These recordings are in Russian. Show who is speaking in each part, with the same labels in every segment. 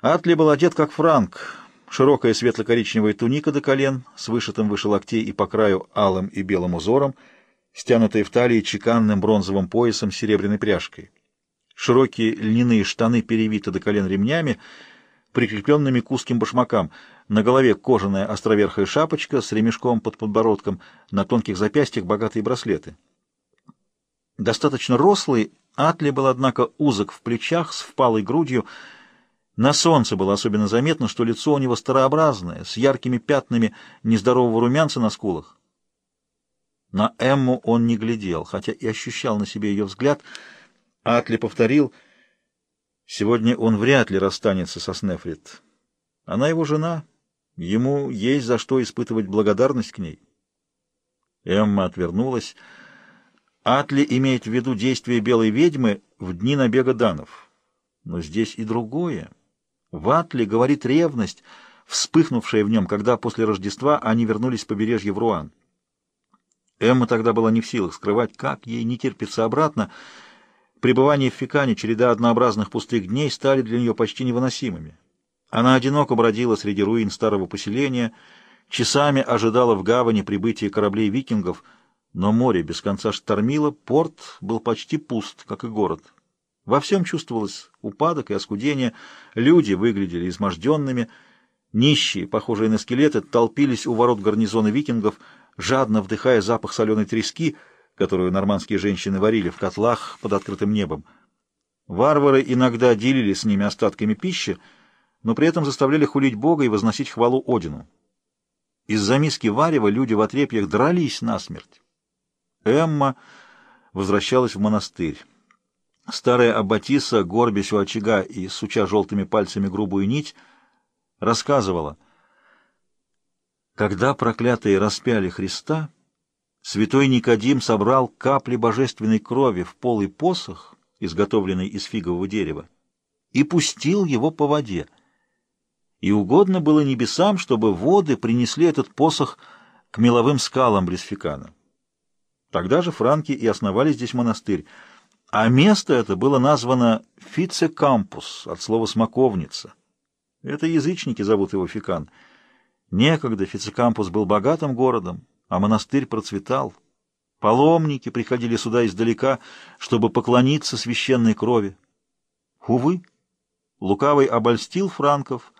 Speaker 1: Атли был одет как франк. Широкая светло-коричневая туника до колен, с вышитым выше локтей и по краю алым и белым узором, стянутая в талии чеканным бронзовым поясом с серебряной пряжкой. Широкие льняные штаны перевиты до колен ремнями, прикрепленными к узким башмакам. На голове кожаная островерхая шапочка с ремешком под подбородком, на тонких запястьях богатые браслеты. Достаточно рослый, Атли был, однако, узок в плечах, с впалой грудью. На солнце было особенно заметно, что лицо у него старообразное, с яркими пятнами нездорового румянца на скулах. На Эмму он не глядел, хотя и ощущал на себе ее взгляд. Атли повторил, сегодня он вряд ли расстанется со Снефрит. Она его жена, ему есть за что испытывать благодарность к ней. Эмма отвернулась. Атли имеет в виду действия белой ведьмы в дни набега данов. Но здесь и другое. В Атли говорит ревность, вспыхнувшая в нем, когда после Рождества они вернулись с побережья в Руан. Эмма тогда была не в силах скрывать, как ей не терпится обратно. Пребывание в Фикане, череда однообразных пустых дней стали для нее почти невыносимыми. Она одиноко бродила среди руин старого поселения, часами ожидала в гавани прибытия кораблей викингов, но море без конца штормило, порт был почти пуст, как и город. Во всем чувствовалось упадок и оскудение, люди выглядели изможденными, нищие, похожие на скелеты, толпились у ворот гарнизона викингов — жадно вдыхая запах соленой трески, которую нормандские женщины варили в котлах под открытым небом. Варвары иногда делили с ними остатками пищи, но при этом заставляли хулить Бога и возносить хвалу Одину. Из-за миски варева люди в отрепьях дрались насмерть. Эмма возвращалась в монастырь. Старая аббатиса, горбясь у очага и суча желтыми пальцами грубую нить, рассказывала — когда проклятые распяли Христа, святой Никодим собрал капли божественной крови в полый посох, изготовленный из фигового дерева, и пустил его по воде. И угодно было небесам, чтобы воды принесли этот посох к меловым скалам близ Фикана. Тогда же франки и основали здесь монастырь, а место это было названо Фицекампус, от слова «смоковница». Это язычники зовут его Фикан — Некогда Фицикампус был богатым городом, а монастырь процветал. Паломники приходили сюда издалека, чтобы поклониться священной крови. Увы, лукавый обольстил франков,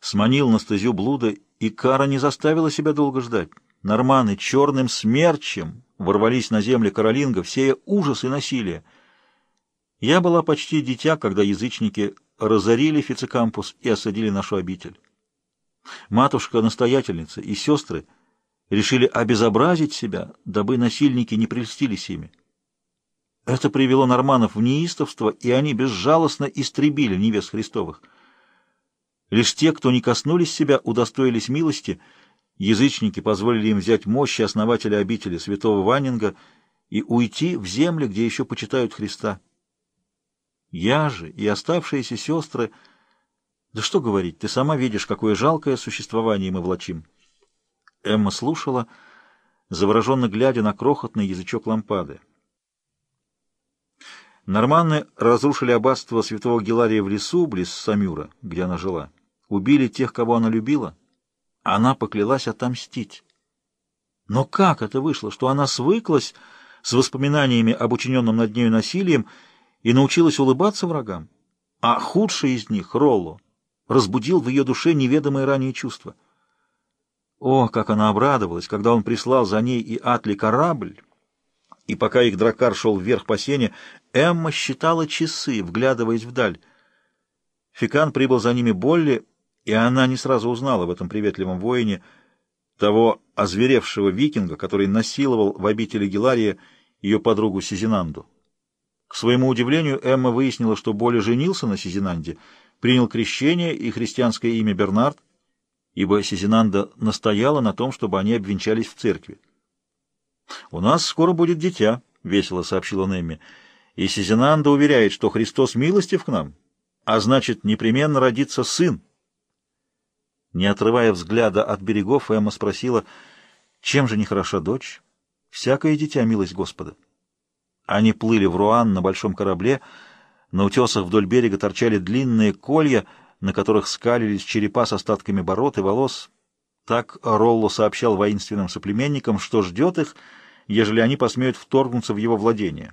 Speaker 1: сманил на стезю блуда, и кара не заставила себя долго ждать. Норманы черным смерчем ворвались на земли каролингов, сея ужас и насилие. Я была почти дитя, когда язычники разорили Фицикампус и осадили нашу обитель. Матушка-настоятельница и сестры решили обезобразить себя, дабы насильники не прельстились ими. Это привело норманов в неистовство, и они безжалостно истребили невест Христовых. Лишь те, кто не коснулись себя, удостоились милости, язычники позволили им взять мощи основателя обители святого Ванинга и уйти в земли, где еще почитают Христа. Я же и оставшиеся сестры — да что говорить, ты сама видишь, какое жалкое существование мы влачим. Эмма слушала, завороженно глядя на крохотный язычок лампады. Норманны разрушили аббатство святого Гелария в лесу, близ Самюра, где она жила. Убили тех, кого она любила. Она поклялась отомстить. Но как это вышло, что она свыклась с воспоминаниями об учиненном над нею насилием и научилась улыбаться врагам? А худший из них, Ролло, разбудил в ее душе неведомые ранее чувства. О, как она обрадовалась, когда он прислал за ней и Атли корабль, и пока их дракар шел вверх по сене, Эмма считала часы, вглядываясь вдаль. Фикан прибыл за ними Болли, и она не сразу узнала в этом приветливом воине того озверевшего викинга, который насиловал в обители Гелария ее подругу Сизинанду. К своему удивлению, Эмма выяснила, что Болли женился на Сизинанде — принял крещение и христианское имя Бернард, ибо Сизинанда настояла на том, чтобы они обвенчались в церкви. «У нас скоро будет дитя», — весело сообщила Немми, «и Сизинанда уверяет, что Христос милостив к нам, а значит, непременно родится сын». Не отрывая взгляда от берегов, Эмма спросила, «Чем же не хороша дочь? Всякое дитя — милость Господа». Они плыли в Руан на большом корабле, — на утесах вдоль берега торчали длинные колья, на которых скалились черепа с остатками бород и волос. Так Ролло сообщал воинственным соплеменникам, что ждет их, ежели они посмеют вторгнуться в его владение.